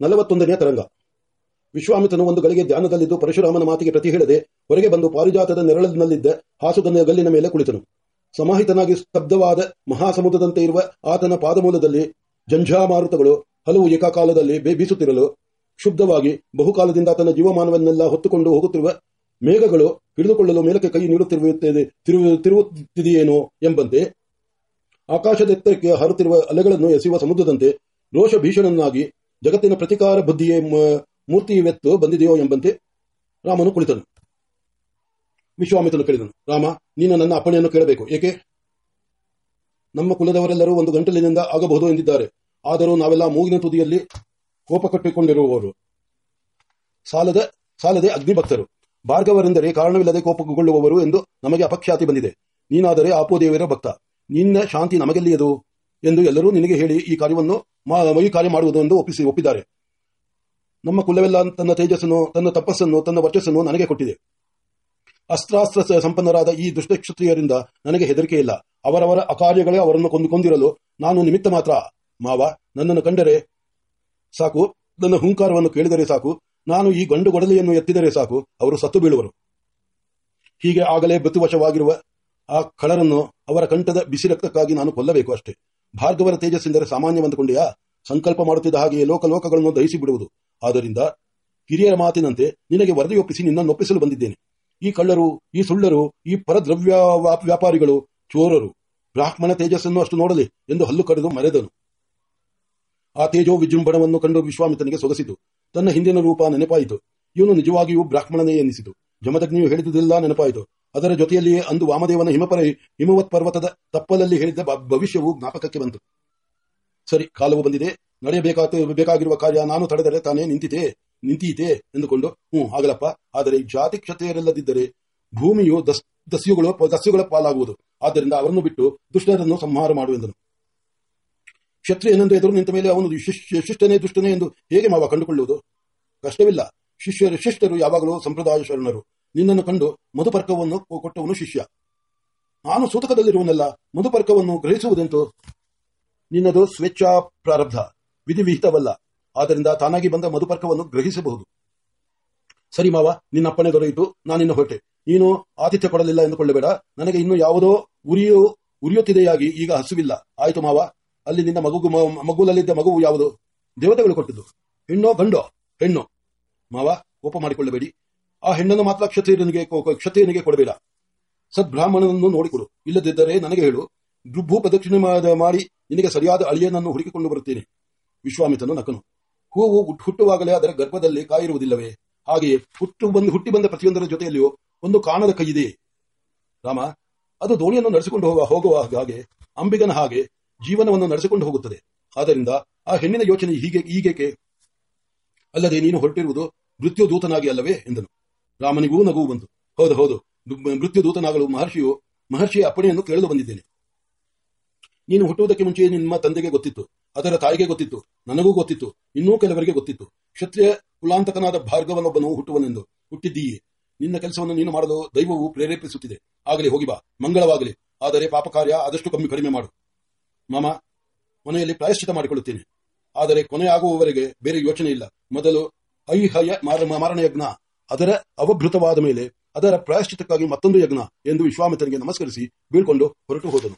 ನಲವತ್ತೊಂದನೆಯ ತರಂಗ. ವಿಶ್ವಾಮಿತನು ಒಂದು ಗಳಿಗೆ ಧ್ಯಾನದಲ್ಲಿದ್ದು ಪರಶುರಾಮನ ಮಾತಿಗೆ ಪ್ರತಿ ಹೇಳದೆ ಹೊರಗೆ ಬಂದು ಪಾರಿಜಾತದ ನೆರಳಿನಲ್ಲಿದ್ದ ಹಾಸುಗನ್ನ ಗಲ್ಲಿನ ಮೇಲೆ ಕುಳಿತನು. ಸಮಾಹಿತನಾಗಿ ಸ್ತಬ್ಧವಾದ ಮಹಾಸಮುದ್ರದಂತೆ ಇರುವ ಆತನ ಪಾದಮೂಲದಲ್ಲಿ ಜಂಜಾಮಾರುತಗಳು ಹಲವು ಏಕಕಾಲದಲ್ಲಿ ಬೀಸುತ್ತಿರಲು ಕ್ಷುಬ್ಧವಾಗಿ ಬಹುಕಾಲದಿಂದ ತನ್ನ ಜೀವಮಾನವನ್ನೆಲ್ಲ ಹೊತ್ತುಕೊಂಡು ಹೋಗುತ್ತಿರುವ ಮೇಘಗಳು ಹಿಡಿದುಕೊಳ್ಳಲು ಮೇಲಕ್ಕೆ ಕೈ ನೀಡುತ್ತಿರುತ್ತದೆ ತಿರುಗುತ್ತಿದೆಯೇನೋ ಎಂಬಂತೆ ಆಕಾಶದೆತ್ತರಕ್ಕೆ ಹಾರುತ್ತಿರುವ ಅಲೆಗಳನ್ನು ಎಸೆಯುವ ಸಮುದ್ರದಂತೆ ರೋಷ ಭೀಷಣನಾಗಿ ಜಗತ್ತಿನ ಪ್ರತಿಕಾರ ಬುದ್ಧಿಯೇ ಮ- ಮೂರ್ತಿವೆತ್ತು ಬಂದಿದೆಯೋ ಎಂಬಂತೆ ರಾಮನು ಕುಳಿತನು. ವಿಶ್ವಾಮಿತ್ರನು ಕೇಳಿದನು, ರಾಮ, ನೀನು ನನ್ನ ಅಪ್ಪಣೆಯನ್ನು ಕೇಳಬೇಕು, ಏಕೆ? ನಮ್ಮ ಕುಲದವರೆಲ್ಲರೂ ಒಂದು ಗಂಟಲಿನಿಂದ ಆಗಬಹುದು ಎಂದಿದ್ದಾರೆ. ಆದರೂ ನಾವೆಲ್ಲ ಮೂಗಿನ ತುದಿಯಲ್ಲಿ ಕೋಪ ಕಟ್ಟಿಕೊಂಡಿರುವವರು. ಸಾಲದ, ಸಾಲದೆ ಅಗ್ನಿಭಕ್ತರು. ಭಾರ್ಗವರೆಂದರೆ ಕಾರಣವಿಲ್ಲದೆ ಕೋಪಗೊಳ್ಳುವವರು ಎಂದು ನಮಗೆ ಅಪಖ್ಯಾತಿ ಬಂದಿದೆ. ನೀನಾದರೆ ಆಪೋದೇವಿಯರ ಭಕ್ತ. ನಿನ್ನ ಶಾಂತಿ ನಮಗೆಲ್ಲಿಯದು? ಎಂದು ಎಲ್ಲರೂ ನಿನಗೆ ಹೇಳಿ ಈ ಕಾರ್ಯವನ್ನು ಈ ಕಾರ್ಯ ಮಾಡುವುದು ಎಂದು ಒಪ್ಪಿಸಿ, ಒಪ್ಪಿದ್ದಾರೆ. ನಮ್ಮ ಕುಲವೆಲ್ಲ ತನ್ನ ತೇಜಸ್ಸನ್ನು, ತನ್ನ ತಪಸ್ಸನ್ನು, ತನ್ನ ವರ್ಚಸ್ಸನ್ನು ನನಗೆ ಕೊಟ್ಟಿದೆ. ಅಸ್ತ್ರಾಸ್ತ್ರ ಸಂಪನ್ನರಾದ ಈ ದುಷ್ಟಕ್ಷತ್ರಿಯರಿಂದ ನನಗೆ ಹೆದರಿಕೆ ಇಲ್ಲ. ಅವರವರ ಅಕಾರ್ಯಗಳೇ ಅವರನ್ನು ಕೊಂದುಕೊಂಡಿರಲು ನಾನು ನಿಮಿತ್ತ ಮಾತ್ರ. ಮಾವ, ನನ್ನನ್ನು ಕಂಡರೆ ಸಾಕು. ನನ್ನ ಹುಂಕಾರವನ್ನು ಕೇಳಿದರೆ ಸಾಕು. ನಾನು ಈ ಗಂಡು ಗೊಡಲೆಯನ್ನು ಎತ್ತಿದರೆ ಸಾಕು. ಅವರು ಸತ್ತು ಬೀಳುವರು. ಹೀಗೆ ಆಗಲೇ ಮೃತ್ಯುವಶವಾಗಿರುವ ಆ ಕಳರನ್ನು ಅವರ ಕಂಠದ ಬಿಸಿ ರಕ್ತಕ್ಕಾಗಿ ನಾನು ಕೊಲ್ಲಬೇಕು ಅಷ್ಟೇ. ಭಾರ್ಗವರ ತೇಜಸ್ಸೆಂದರೆ ಸಾಮಾನ್ಯವಂದುಕೊಂಡೆಯಾ ಸಂಕಲ್ಪ ಮಾಡುತ್ತಿದ್ದ ಹಾಗೆಯೇ ಲೋಕಲೋಕಗಳನ್ನು ದಹಿಸಿ ಬಿಡುವುದು ಆದ್ದರಿಂದ ಹಿರಿಯರ ಮಾತಿನಂತೆ ನಿನಗೆ ವರದಿಯೊಪ್ಪಿಸಿ ನಿನ್ನನ್ನು ಒಪ್ಪಿಸಲು ಬಂದಿದ್ದೇನೆ. ಈ ಕಳ್ಳರು, ಈ ಸುಳ್ಳರು, ಈ ಪರದ್ರವ್ಯ ವ್ಯಾಪ್- ವ್ಯಾಪಾರಿಗಳು, ಚೋರರು, ಬ್ರಾಹ್ಮಣ ತೇಜಸ್ಸನ್ನು ಅಷ್ಟು ನೋಡಲಿ ಎಂದು ಹಲ್ಲು ಕಡಿದು ಮರೆದನು. ಆ ತೇಜೋ ವಿಜೃಂಭಣವನ್ನು ಕಂಡು ವಿಶ್ವಾಮಿತ್ರನಿಗೆ ಸೊಗಸಿತು. ತನ್ನ ಹಿಂದಿನ ರೂಪ ನೆನಪಾಯಿತು. ಇವನು ನಿಜವಾಗಿಯೂ ಬ್ರಾಹ್ಮಣನೇ ಎನ್ನಿಸಿತು. ಜಮದಗ್ನಿಯು ಹೇಳಿದುದೆಲ್ಲ ನೆನಪಾಯಿತು. ಅದರ ಜೊತೆಯಲ್ಲಿಯೇ ಅಂದು ವಾಮದೇವನ ಹಿಮಪರ ಹಿಮವತ್ ಪರ್ವತದ ತಪ್ಪಲಲ್ಲಿ ಹೇಳಿದ್ದ ಭವಿಷ್ಯವು ಜ್ಞಾಪಕಕ್ಕೆ ಬಂತು. ಸರಿ, ಕಾಲವು ಬಂದಿದೆ. ನಡೆಯಬೇಕಾದ ಬೇಕಾಗಿರುವ ಕಾರ್ಯ ನಾನು ತಡೆದರೆ ತಾನೇ ನಿಂತಿದೆ ನಿಂತೀತೆ ಎಂದುಕೊಂಡು, ಹ್ಞೂ ಆಗಲಪ್ಪ ಆದರೆ ಜಾತಿ ಕ್ಷತೆಯರಲ್ಲದಿದ್ದರೆ ಭೂಮಿಯು ದಸ್, ದಸ್ಯುಗಳು ದಸ್ಯುಗಳ ಪಾಲಾಗುವುದು. ಆದ್ದರಿಂದ ಅವರನ್ನು ಬಿಟ್ಟು ದುಷ್ಟರನ್ನು ಸಂಹಾರ ಮಾಡುವೆಂದನು ಕ್ಷತ್ರಿಯನೆಂದು ಎದುರು ನಿಂತ ಮೇಲೆ ಅವನು ಶಿಷ್ಟನೇ ದುಷ್ಟನೇ ಎಂದು ಹೇಗೆ ಮಾವ ಕಂಡುಕೊಳ್ಳುವುದು? ಕಷ್ಟವಿಲ್ಲ. ಶಿಷ್ಯರು, ಶಿಷ್ಟರು ಯಾವಾಗಲೂ ಸಂಪ್ರದಾಯ ಶರಣರು. ನಿನ್ನನ್ನು ಕಂಡು ಮಧುಪರ್ಕವನ್ನು ಕೊಟ್ಟವನು ಶಿಷ್ಯ. ನಾನು ಸೂತಕದಲ್ಲಿರುವನಲ್ಲ, ಮಧುಪರ್ಕವನ್ನು ಗ್ರಹಿಸುವುದೆಂತು? ನಿನ್ನದು ಸ್ವೇಚ್ಛಾ ಪ್ರಾರಬ್ಧ, ವಿಧಿವಿಹಿತವಲ್ಲ. ಆದ್ದರಿಂದ ತಾನಾಗಿ ಬಂದ ಮಧುಪರ್ಕವನ್ನು ಗ್ರಹಿಸಬಹುದು. ಸರಿ ಮಾವ ನಿನ್ನ ಅಪ್ಪಣೆ ದೊರೆಯಿತು ನಾನಿನ್ನ ಹೊರಟೆ. ನೀನು ಆತಿಥ್ಯ ಕೊಡಲಿಲ್ಲ ಎಂದುಕೊಳ್ಳಬೇಡ. ನನಗೆ ಇನ್ನು ಯಾವುದೋ ಉರಿಯು ಉರಿಯುತ್ತಿದೆಯಾಗಿ ಈಗ ಹಸುವಿಲ್ಲ. ಆಯ್ತು ಮಾವ, ಅಲ್ಲಿ ನಿನ್ನ ಮಗು ಮಗುಲಲ್ಲಿದ್ದ ಮಗು ಯಾವುದು? ದೇವತೆಗಳು ಕೊಟ್ಟಿದ್ದು. ಹೆಣ್ಣೋ ಗಂಡೋ? ಹೆಣ್ಣು. ಮಾವ, ಕೋಪ ಮಾಡಿಕೊಳ್ಳಬೇಡಿ. ಆ ಹೆಣ್ಣನ್ನು ಮಾತ್ರ ಕ್ಷತ್ರಿಯನಿಗೆ ಕ್ಷತ್ರಿಯನಿಗೆ ಕೊಡಬೇಡ. ಸದ್ಬ್ರಾಹ್ಮಣನನ್ನು ನೋಡಿಕೊಡು. ಇಲ್ಲದಿದ್ದರೆ ನನಗೆ ಹೇಳು, ಭೂ ಪ್ರದಕ್ಷಿಣೆ ಮಾಡ- ನಿನಗೆ ಸರಿಯಾದ ಅಳಿಯನನ್ನು ಹುಡುಕಿಕೊಂಡು ಬರುತ್ತೇನೆ. ವಿಶ್ವಾಮಿತನು ನಕನು ಹೂವು ಹುಟ್- ಹುಟ್ಟುವಾಗಲೇ ಅದರ ಗರ್ಭದಲ್ಲಿ ಕಾಯಿರುವುದಿಲ್ಲವೇ? ಹಾಗೆಯೇ ಹುಟ್ಟು ಬಂದು ಹುಟ್ಟಿ ಬಂದ ಪ್ರತಿಯೊಂದರ ಜೊತೆಯಲ್ಲಿಯೂ ಒಂದು ಕಾಣದ ಕೈ ಇದೆ ರಾಮ, ಅದು ದೋಣಿಯನ್ನು ನಡೆಸಿಕೊಂಡು ಹೋಗುವ ಹೋಗುವ ಹಾಗೆ, ಅಂಬಿಗನ ಹಾಗೆ ಜೀವನವನ್ನು ನಡೆಸಿಕೊಂಡು ಹೋಗುತ್ತದೆ. ಆದ್ದರಿಂದ ಆ ಹೆಣ್ಣಿನ ಯೋಚನೆ ಹೀಗೆ ಈಗೇಕೆ ಅಲ್ಲದೆ ನೀನು ಹೊರಟಿರುವುದು ಮೃತ್ಯು ದೂತನಾಗಿ ಅಲ್ಲವೇ? ಎಂದನು. ರಾಮನಿಗೂ ನಗುವು ಬಂತು. ಹೌದು ಹೌದು. ಮೃತ್ಯು ದೂತನಾಗಲು ಮಹರ್ಷಿಯು, ಮಹರ್ಷಿಯ ಅಪ್ಪಣೆಯನ್ನು ಕೇಳಲು ಬಂದಿದ್ದೇನೆ. ನೀನು ಹುಟ್ಟುವುದಕ್ಕೆ ಮುಂಚೆ ನಿಮ್ಮ ತಂದೆಗೆ ಗೊತ್ತಿತ್ತು. ಅದರ ತಾಯಿಗೆ ಗೊತ್ತಿತ್ತು. ನನಗೂ ಗೊತ್ತಿತ್ತು. ಇನ್ನೂ ಕೆಲವರಿಗೆ ಗೊತ್ತಿತ್ತು. ಕ್ಷತ್ರಿಯ ಕುಲಾಂತಕನಾದ ಭಾರ್ಗವನೊಬ್ಬನು ಹುಟ್ಟುವನೆಂದು. ಹುಟ್ಟಿದ್ದೀಯೇ. ನಿನ್ನ ಕೆಲಸವನ್ನು ನೀನು ಮಾಡಲು ದೈವವು ಪ್ರೇರೇಪಿಸುತ್ತಿದೆ. ಆಗಲಿ, ಹೋಗಿ ಬಾ. ಮಂಗಳವಾಗಲಿ. ಆದರೆ ಪಾಪ ಕಾರ್ಯ ಆದಷ್ಟು ಕಮ್ಮಿ, ಕಡಿಮೆ ಮಾಡು. ಮಾಮ, ಮನೆಯಲ್ಲಿ ಪ್ರಾಯಶ್ಚಿತ ಮಾಡಿಕೊಳ್ಳುತ್ತೇನೆ. ಆದರೆ ಕೊನೆಯಾಗುವವರೆಗೆ ಬೇರೆ ಯೋಚನೆ ಇಲ್ಲ. ಮೊದಲು ಐಹಯ, ಮಾರ- ಮಾರಣ ಯಜ್ಞ ಅದರ ಅವಭೃತವಾದ ಮೇಲೆ ಅದರ ಪ್ರಾಯಶ್ಚಿತಕ್ಕಾಗಿ ಮತ್ತೊಂದು ಯಜ್ಞ ಎಂದು ವಿಶ್ವಾಮಿತ್ರನಿಗೆ ನಮಸ್ಕರಿಸಿ ಬೀಳ್ಕೊಂಡು ಹೊರಟು ಹೋದನು.